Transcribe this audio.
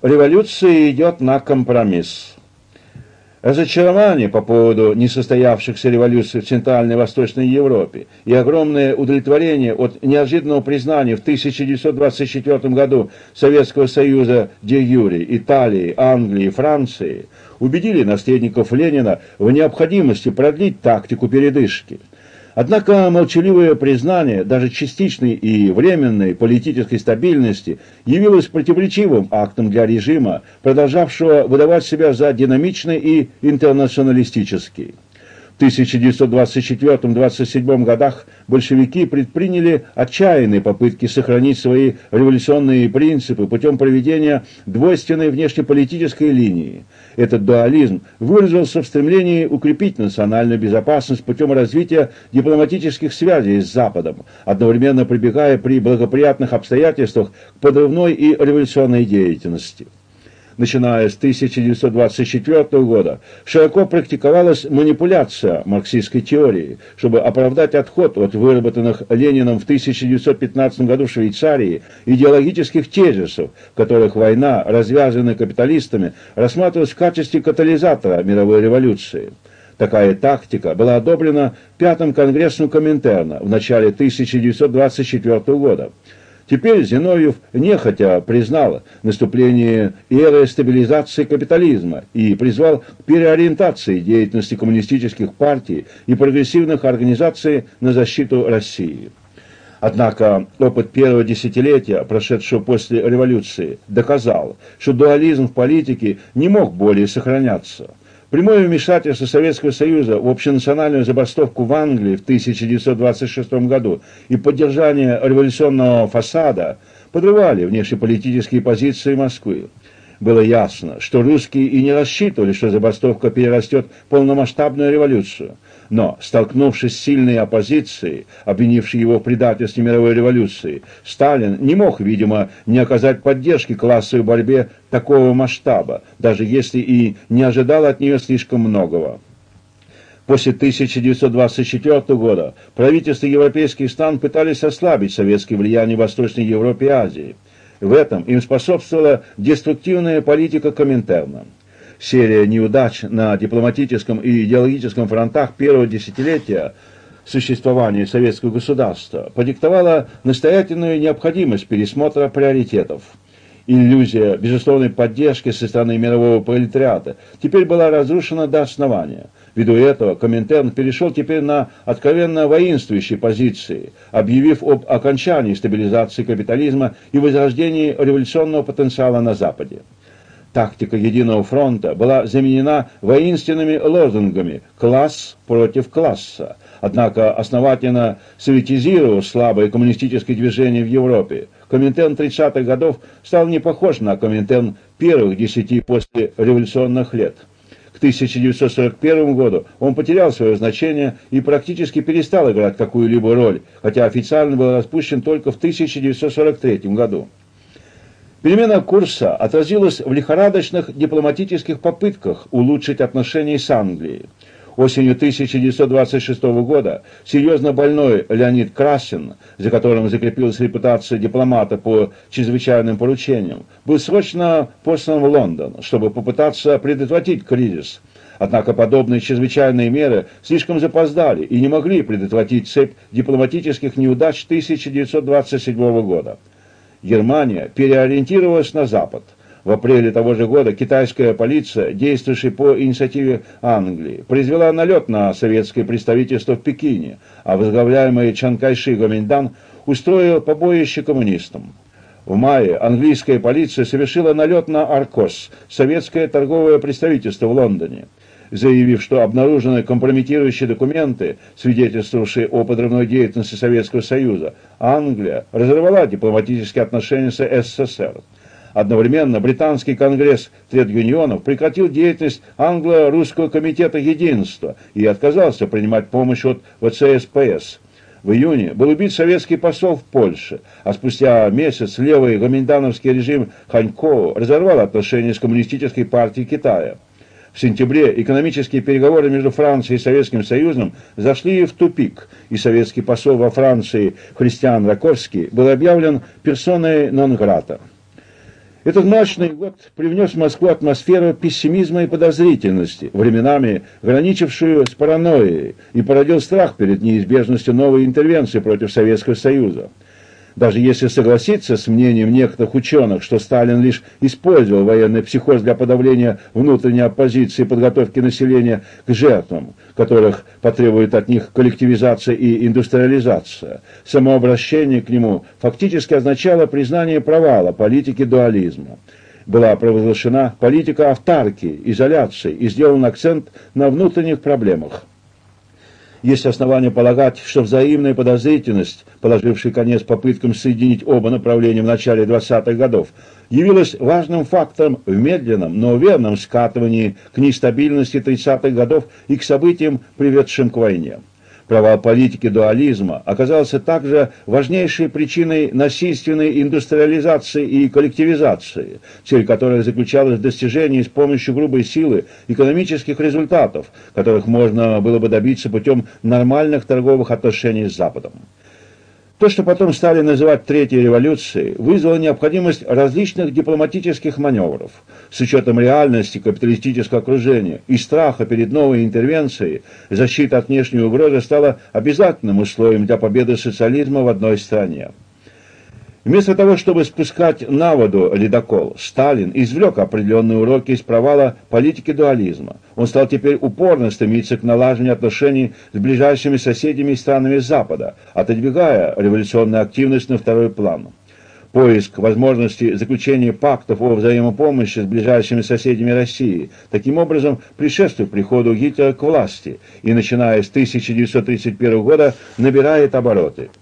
Революция идет на компромисс. Разочарование по поводу несостоявшихся революций в Центральной и Восточной Европе и огромное удовлетворение от неожиданного признания в 1924 году Советского Союза де юре Италии, Англии и Франции убедили наследников Ленина в необходимости продлить тактику передышки – Однако молчаливое признание даже частичной и временной политической стабильности явилось противоречивым актом для режима, продолжавшего выдавать себя за динамичный и интернационалистический. 1924-27 годах большевики предприняли отчаянные попытки сохранить свои революционные принципы путем проведения двойственной внешнеполитической линии. Этот дуализм выразился в стремлении укрепить национальную безопасность путем развития дипломатических связей с Западом, одновременно прибегая при благоприятных обстоятельствах к подрывной и революционной деятельности начиная с 1924 года, широко практиковалась манипуляция марксистской теории, чтобы оправдать отход от выработанных Лениным в 1915 году в Швейцарии идеологических тезисов, в которых война, развязанная капиталистами, рассматривалась в качестве катализатора мировой революции. Такая тактика была одобрена Пятым Конгрессом Коминтерна в начале 1924 года. Теперь Зиновьев нехотя признал наступление эры стабилизации капитализма и призвал к переориентации деятельности коммунистических партий и прогрессивных организаций на защиту России. Однако опыт первого десятилетия, прошедшего после революции, доказал, что дуализм в политике не мог более сохраняться – Прямое вмешательство Советского Союза в общенациональную забастовку в Англии в 1926 году и поддержание революционного фасада подрывали внешнеполитические позиции Москвы. Было ясно, что русские и не рассчитывали, что забастовка перерастет в полномасштабную революцию – но, столкнувшись с сильной оппозицией, обвинившей его в предательстве мировой революции, Сталин не мог, видимо, не оказать поддержки классовой борьбе такого масштаба, даже если и не ожидал от нее слишком многого. После 1924 года правительства европейских стран пытались ослабить советское влияние в Восточной Европе и Азии. В этом им способствовала деструктивная политика Коминтерна серия неудач на дипломатическом и идеологическом фронтах первого десятилетия существования советского государства продиктовала настоятельную необходимость пересмотра приоритетов. Иллюзия безусловной поддержки со стороны мирового пролетариата теперь была разрушена до основания. Ввиду этого Коминтерн перешел теперь на откровенно воинствующие позиции, объявив об окончании стабилизации капитализма и возрождении революционного потенциала на Западе тактика единого фронта была заменена воинственными лозунгами «класс против класса». Однако основательно советизировав слабое коммунистическое движение в Европе, Коминтерн 30-х годов стал не похож на Коминтерн первых десяти после революционных лет. К 1941 году он потерял свое значение и практически перестал играть какую-либо роль, хотя официально был распущен только в 1943 году. Перемена курса отразилась в лихорадочных дипломатических попытках улучшить отношения с Англией. Осенью 1926 года серьезно больной Леонид Красин, за которым закрепилась репутация дипломата по чрезвычайным поручениям, был срочно послан в Лондон, чтобы попытаться предотвратить кризис. Однако подобные чрезвычайные меры слишком запоздали и не могли предотвратить цепь дипломатических неудач 1927 года. Германия переориентировалась на Запад. В апреле того же года китайская полиция, действующая по инициативе Англии, произвела налет на советское представительство в Пекине, а возглавляемый Чан Кайши Гоминдан устроил побоище коммунистам. В мае английская полиция совершила налет на Аркос, советское торговое представительство в Лондоне заявив, что обнаружены компрометирующие документы, свидетельствовавшие о подрывной деятельности Советского Союза, Англия разорвала дипломатические отношения с СССР. Одновременно британский конгресс тред-юнионов прекратил деятельность англо-русского комитета единства и отказался принимать помощь от ВЦСПС. В июне был убит советский посол в Польше, а спустя месяц левый гоминдановский режим Ханько разорвал отношения с коммунистической партией Китая. В сентябре экономические переговоры между Францией и Советским Союзом зашли в тупик, и советский посол во Франции Христиан Раковский был объявлен персоной нон-грата. Этот мрачный год привнес в Москву атмосферу пессимизма и подозрительности, временами граничившую с паранойей, и породил страх перед неизбежностью новой интервенции против Советского Союза. Даже если согласиться с мнением некоторых ученых, что Сталин лишь использовал военный психоз для подавления внутренней оппозиции и подготовки населения к жертвам, которых потребует от них коллективизация и индустриализация, самообращение к нему фактически означало признание провала политики дуализма. Была провозглашена политика автарки, изоляции и сделан акцент на внутренних проблемах есть основания полагать, что взаимная подозрительность, положившая конец попыткам соединить оба направления в начале 20-х годов, явилась важным фактором в медленном, но уверенном скатывании к нестабильности 30-х годов и к событиям, приведшим к войне провал политики дуализма оказался также важнейшей причиной насильственной индустриализации и коллективизации, цель которой заключалась в достижении с помощью грубой силы экономических результатов, которых можно было бы добиться путем нормальных торговых отношений с Западом. То, что потом стали называть Третьей революцией, вызвало необходимость различных дипломатических маневров. С учетом реальности капиталистического окружения и страха перед новой интервенцией, защита от внешней угрозы стала обязательным условием для победы социализма в одной стране. Вместо того, чтобы спускать на воду ледокол, Сталин извлек определенные уроки из провала политики дуализма. Он стал теперь упорно стремиться к налаживанию отношений с ближайшими соседями и странами Запада, отодвигая революционную активность на второй план. Поиск возможности заключения пактов о взаимопомощи с ближайшими соседями России таким образом предшествует приходу Гитлера к власти и, начиная с 1931 года, набирает обороты.